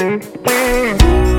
Mm-hmm.